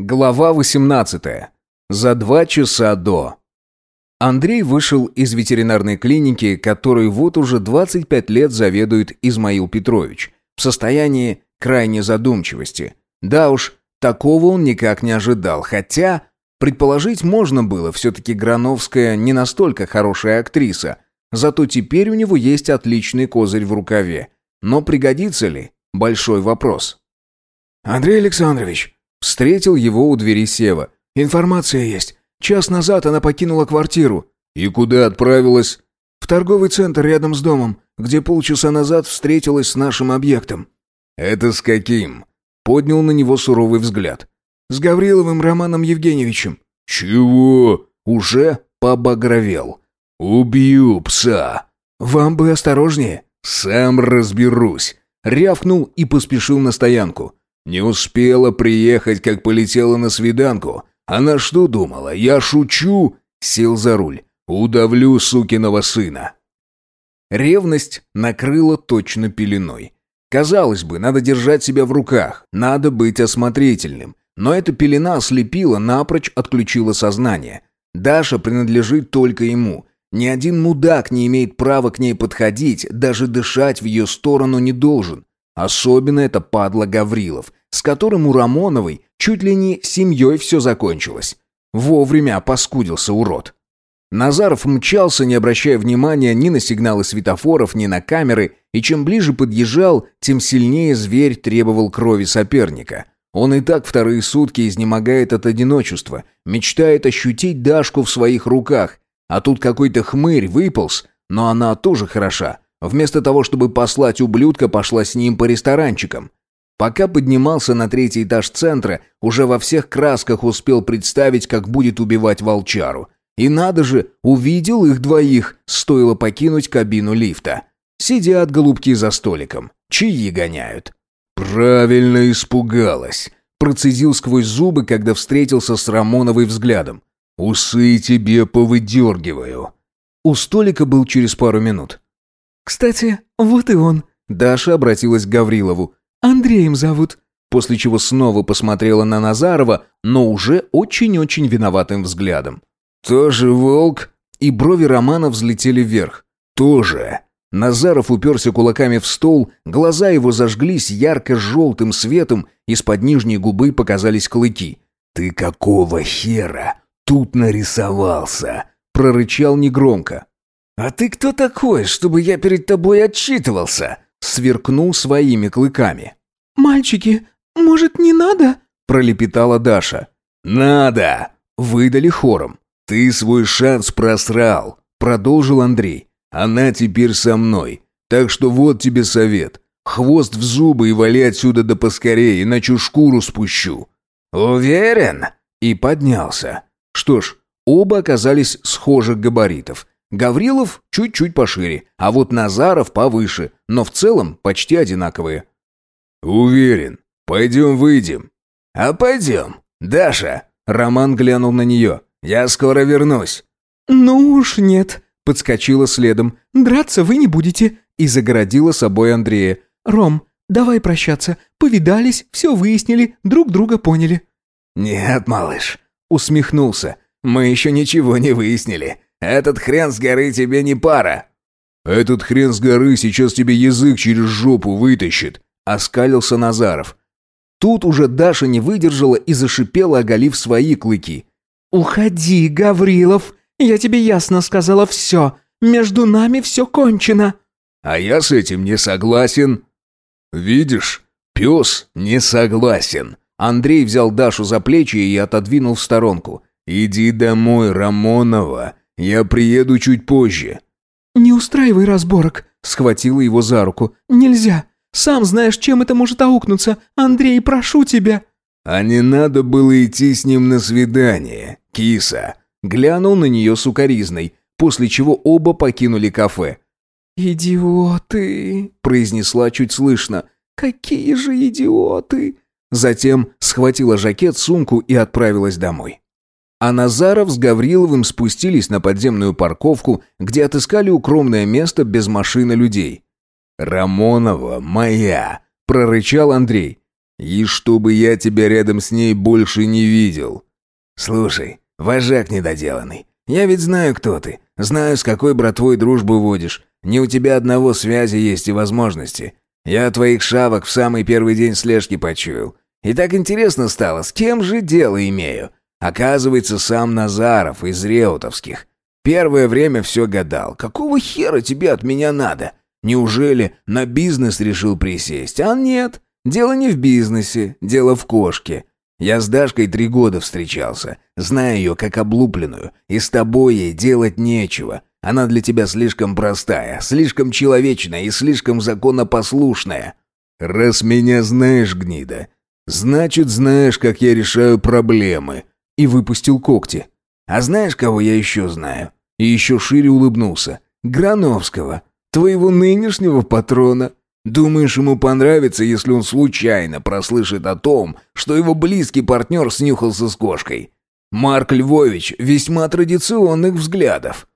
Глава 18. За два часа до. Андрей вышел из ветеринарной клиники, которой вот уже 25 лет заведует Измаил Петрович, в состоянии крайней задумчивости. Да уж, такого он никак не ожидал, хотя предположить можно было, все-таки Грановская не настолько хорошая актриса, зато теперь у него есть отличный козырь в рукаве. Но пригодится ли? Большой вопрос. «Андрей Александрович», Встретил его у двери Сева. «Информация есть. Час назад она покинула квартиру». «И куда отправилась?» «В торговый центр рядом с домом, где полчаса назад встретилась с нашим объектом». «Это с каким?» Поднял на него суровый взгляд. «С Гавриловым Романом Евгеньевичем». «Чего?» Уже побагровел. «Убью пса!» «Вам бы осторожнее». «Сам разберусь!» Рявкнул и поспешил на стоянку. Не успела приехать, как полетела на свиданку. Она что думала, я шучу? Сел за руль. Удавлю сукиного сына. Ревность накрыла точно пеленой. Казалось бы, надо держать себя в руках, надо быть осмотрительным. Но эта пелена ослепила, напрочь отключила сознание. Даша принадлежит только ему. Ни один мудак не имеет права к ней подходить, даже дышать в ее сторону не должен. Особенно это падла Гаврилов, с которым у Рамоновой чуть ли не семьей все закончилось. Вовремя поскудился урод. Назаров мчался, не обращая внимания ни на сигналы светофоров, ни на камеры, и чем ближе подъезжал, тем сильнее зверь требовал крови соперника. Он и так вторые сутки изнемогает от одиночества, мечтает ощутить Дашку в своих руках, а тут какой-то хмырь выполз, но она тоже хороша. Вместо того, чтобы послать ублюдка, пошла с ним по ресторанчикам. Пока поднимался на третий этаж центра, уже во всех красках успел представить, как будет убивать волчару. И надо же, увидел их двоих, стоило покинуть кабину лифта. Сидят голубки за столиком, чаи гоняют. «Правильно испугалась», — процедил сквозь зубы, когда встретился с Рамоновой взглядом. «Усы тебе повыдергиваю». У столика был через пару минут. «Кстати, вот и он», — Даша обратилась к Гаврилову. Андреем зовут». После чего снова посмотрела на Назарова, но уже очень-очень виноватым взглядом. «Тоже волк?» И брови Романа взлетели вверх. «Тоже». Назаров уперся кулаками в стол, глаза его зажглись ярко-желтым светом, из-под нижней губы показались клыки. «Ты какого хера тут нарисовался?» прорычал негромко. «А ты кто такой, чтобы я перед тобой отчитывался?» сверкнул своими клыками. «Мальчики, может, не надо?» пролепетала Даша. «Надо!» выдали хором. «Ты свой шанс просрал», продолжил Андрей. «Она теперь со мной. Так что вот тебе совет. Хвост в зубы и вали отсюда да поскорее, иначе шкуру спущу». «Уверен?» И поднялся. Что ж, оба оказались схожих габаритов. Гаврилов чуть-чуть пошире, а вот Назаров повыше, но в целом почти одинаковые. «Уверен. Пойдем выйдем». «А пойдем. Даша». Роман глянул на нее. «Я скоро вернусь». «Ну уж нет», — подскочила следом. «Драться вы не будете». И загородила собой Андрея. «Ром, давай прощаться. Повидались, все выяснили, друг друга поняли». «Нет, малыш», — усмехнулся. «Мы еще ничего не выяснили. Этот хрен с горы тебе не пара». «Этот хрен с горы сейчас тебе язык через жопу вытащит», — оскалился Назаров. Тут уже Даша не выдержала и зашипела, оголив свои клыки. «Уходи, Гаврилов! Я тебе ясно сказала все. Между нами все кончено!» «А я с этим не согласен». «Видишь, пес не согласен». Андрей взял Дашу за плечи и отодвинул в сторонку. «Иди домой, Рамонова. «Я приеду чуть позже». «Не устраивай разборок», — схватила его за руку. «Нельзя. Сам знаешь, чем это может аукнуться. Андрей, прошу тебя». «А не надо было идти с ним на свидание, киса». Глянул на нее сукоризной, после чего оба покинули кафе. «Идиоты», — произнесла чуть слышно. «Какие же идиоты!» Затем схватила жакет, сумку и отправилась домой. А Назаров с Гавриловым спустились на подземную парковку, где отыскали укромное место без машины людей. «Рамонова моя!» – прорычал Андрей. И чтобы я тебя рядом с ней больше не видел. Слушай, вожак недоделанный, я ведь знаю, кто ты. Знаю, с какой братвой дружбу водишь. Не у тебя одного связи есть и возможности. Я твоих шавок в самый первый день слежки почуял. И так интересно стало, с кем же дело имею. Оказывается, сам Назаров из Реутовских. Первое время все гадал. Какого хера тебе от меня надо? Неужели на бизнес решил присесть? А нет, дело не в бизнесе, дело в кошке. Я с Дашкой три года встречался, знаю ее как облупленную, и с тобой ей делать нечего. Она для тебя слишком простая, слишком человечная и слишком законопослушная. Раз меня знаешь, гнида, значит, знаешь, как я решаю проблемы. И выпустил когти. А знаешь, кого я еще знаю? И еще шире улыбнулся. Грановского, твоего нынешнего патрона. Думаешь, ему понравится, если он случайно прослышит о том, что его близкий партнер снюхался с кошкой? Марк Львович весьма традиционных взглядов.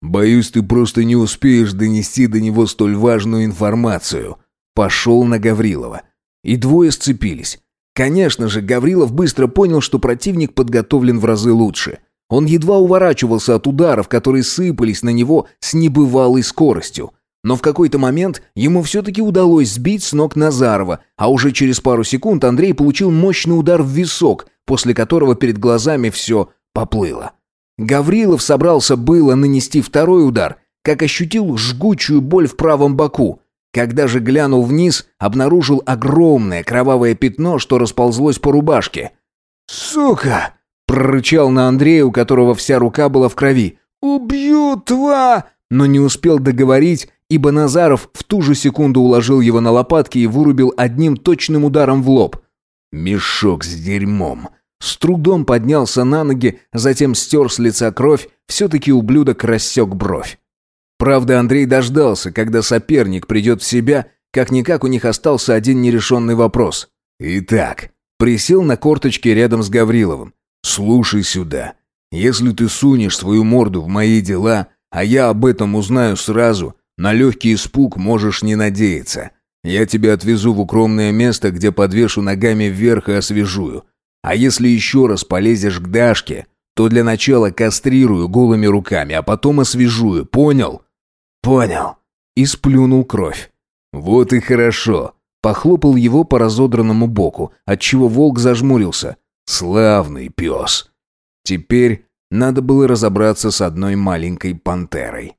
Боюсь, ты просто не успеешь донести до него столь важную информацию. Пошел на Гаврилова. И двое сцепились. Конечно же, Гаврилов быстро понял, что противник подготовлен в разы лучше. Он едва уворачивался от ударов, которые сыпались на него с небывалой скоростью. Но в какой-то момент ему все-таки удалось сбить с ног Назарова, а уже через пару секунд Андрей получил мощный удар в висок, после которого перед глазами все поплыло. Гаврилов собрался было нанести второй удар, как ощутил жгучую боль в правом боку. Когда же глянул вниз, обнаружил огромное кровавое пятно, что расползлось по рубашке. «Сука!» — прорычал на Андрея, у которого вся рука была в крови. «Убью, тва!» Но не успел договорить, ибо Назаров в ту же секунду уложил его на лопатки и вырубил одним точным ударом в лоб. «Мешок с дерьмом!» С трудом поднялся на ноги, затем стер с лица кровь, все-таки ублюдок рассек бровь. Правда, Андрей дождался, когда соперник придет в себя, как-никак у них остался один нерешенный вопрос. «Итак», присел на корточки рядом с Гавриловым. «Слушай сюда. Если ты сунешь свою морду в мои дела, а я об этом узнаю сразу, на легкий испуг можешь не надеяться. Я тебя отвезу в укромное место, где подвешу ногами вверх и освежую. А если еще раз полезешь к Дашке, то для начала кастрирую голыми руками, а потом освежую, понял?» «Понял». И сплюнул кровь. «Вот и хорошо». Похлопал его по разодранному боку, отчего волк зажмурился. «Славный пес». Теперь надо было разобраться с одной маленькой пантерой.